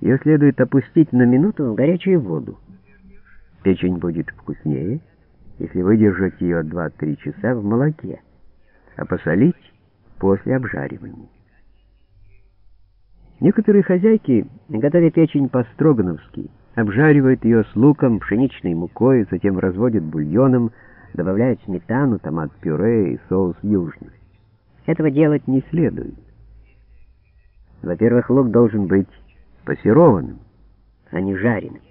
Ее следует опустить на минуту в горячую воду. Печень будет вкуснее, если выдержать ее 2-3 часа в молоке, а посолить после обжаривания. Некоторые хозяйки, готовя печень по-строгановски, обжаривают ее с луком, пшеничной мукой, затем разводят бульоном, добавляют сметану, томат-пюре и соус южный. Этого делать не следует. Во-первых, лук должен быть пассерованным, а не жареным.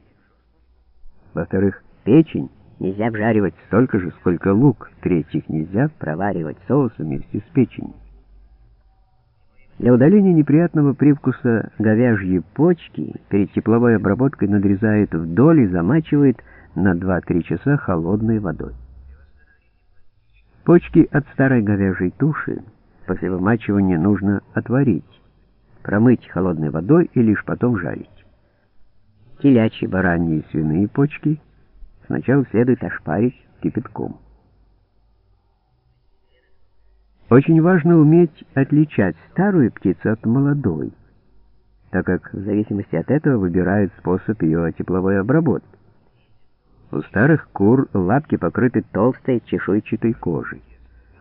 Во-вторых, печень нельзя обжаривать столько же, сколько лук. В-третьих, нельзя проваривать соус вместе с печенью. Для удаления неприятного привкуса говяжьи почки перед тепловой обработкой надрезают вдоль и замачивают на 2-3 часа холодной водой. Почки от старой говяжьей туши после вымачивания нужно отварить, промыть холодной водой и лишь потом жарить. Телячьи, бараньи и свиные почки сначала следует ошпарить кипятком. Очень важно уметь отличать старую птицу от молодой, так как в зависимости от этого выбирают способ ее тепловой обработки. У старых кур лапки покрыты толстой чешуйчатой кожей.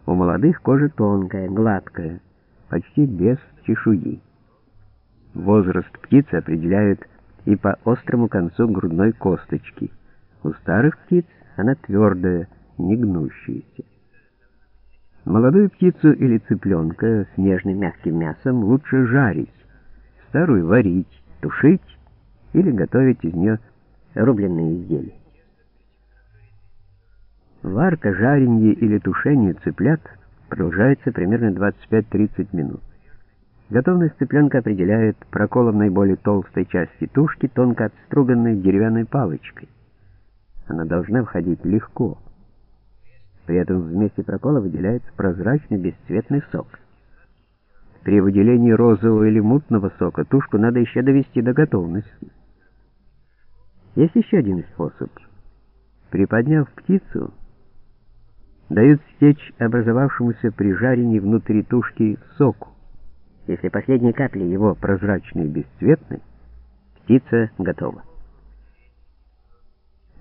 У молодых кожа тонкая, гладкая, почти без чешуи. Возраст птицы определяют и по острому концу грудной косточки. У старых птиц она твердая, не гнущаяся. Молодую птицу или цыпленка с нежным мягким мясом лучше жарить, старую варить, тушить или готовить из нее рубленные изделия. Варка, жаренье или тушение цыплят продолжается примерно 25-30 минут. Готовность цыпленка определяет проколом наиболее толстой части тушки тонко отструганной деревянной палочкой. Она должна входить легко. При этом в месте прокола выделяется прозрачный бесцветный сок. При выделении розового или мутного сока тушку надо еще довести до готовности. Есть еще один способ. Приподняв птицу, дают стечь образовавшемуся при жарении внутри тушки соку. Если последние капли его прозрачны и бесцветны, птица готова.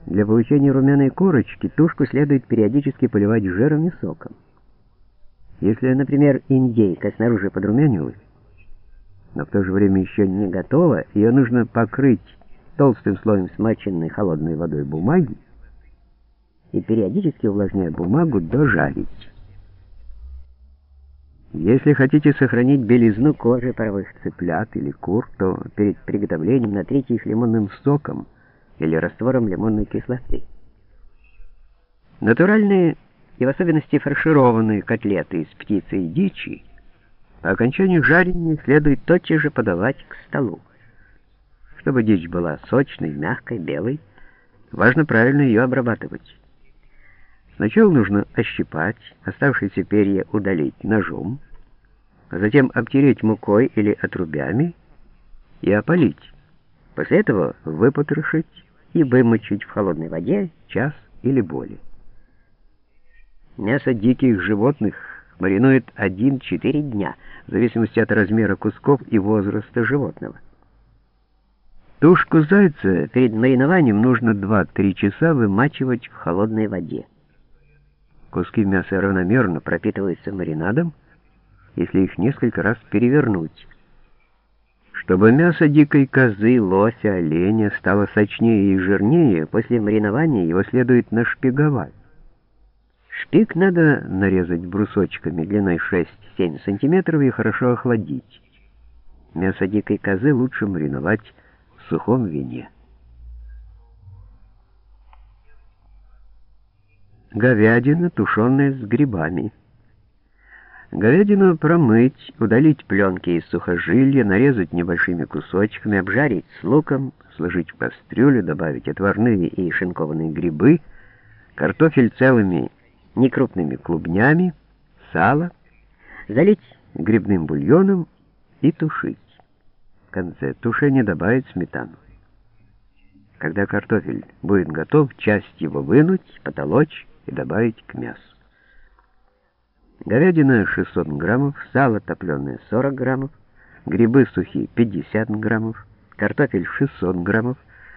Для получения румяной корочки тушку следует периодически поливать жиром и соком. Если, например, индейка снаружи подрумянилась, но в то же время еще не готова, ее нужно покрыть толстым слоем смоченной холодной водой бумаги и периодически увлажняя бумагу, дожарить. Если хотите сохранить белизну кожи паровых цыплят или кур, то перед приготовлением натрите их лимонным соком или раствором лимонной кислоты. Натуральные и в особенности фаршированные котлеты из птицы и дичи по окончанию жарения следует тотчас же подавать к столу. Чтобы дичь была сочной, мягкой, белой, важно правильно ее обрабатывать. Сначала нужно ощипать, оставшиеся перья удалить ножом, а затем обтереть мукой или отрубями и опалить. После этого выпотрошить и вымочить в холодной воде час или более. Мясо диких животных маринует 1-4 дня, в зависимости от размера кусков и возраста животного. Тушку зайца перед маринованием нужно 2-3 часа вымачивать в холодной воде. Куски мяса равномерно пропитываются маринадом, если их несколько раз перевернуть. Чтобы мясо дикой козы, лося, оленя стало сочнее и жирнее, после маринования его следует нашпиговать. Шпик надо нарезать брусочками длиной 6-7 см и хорошо охладить. Мясо дикой козы лучше мариновать в сухом вине. Говядина, тушеная с грибами. Говядину промыть, удалить пленки из сухожилия, нарезать небольшими кусочками, обжарить с луком, сложить в кастрюлю, добавить отварные и шинкованные грибы, картофель целыми некрупными клубнями, сало, залить грибным бульоном и тушить. В конце тушения добавить сметану. Когда картофель будет готов, часть его вынуть, потолочь, и добавить к мясу. Говядина 600 граммов, сало топленое 40 граммов, грибы сухие 50 граммов, картофель 600 граммов,